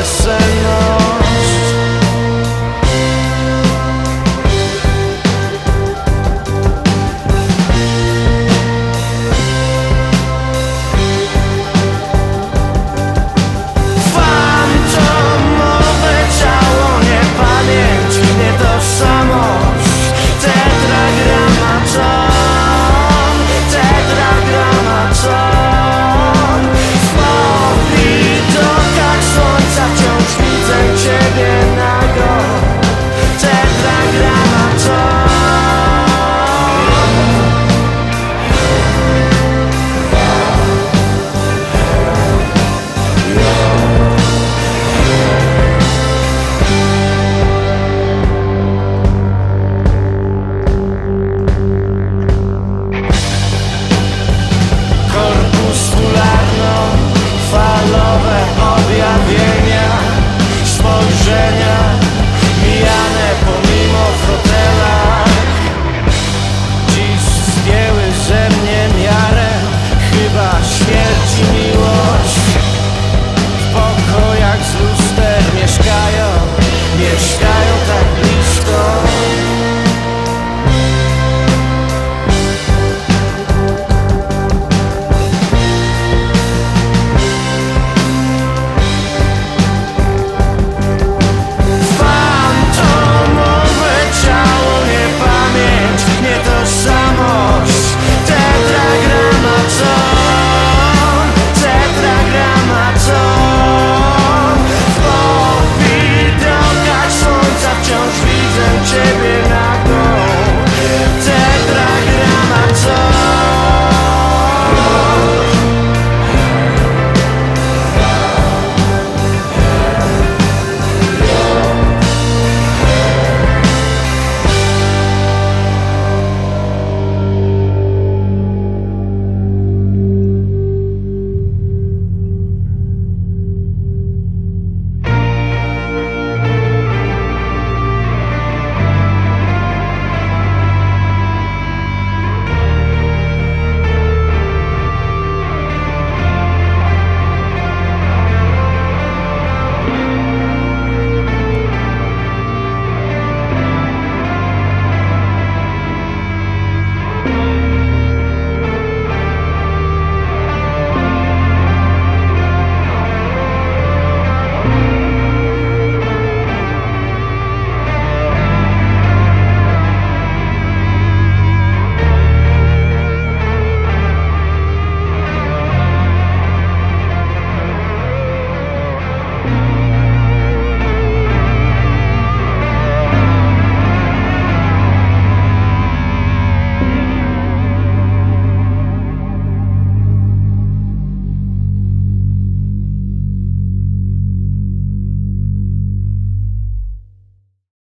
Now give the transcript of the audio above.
listen.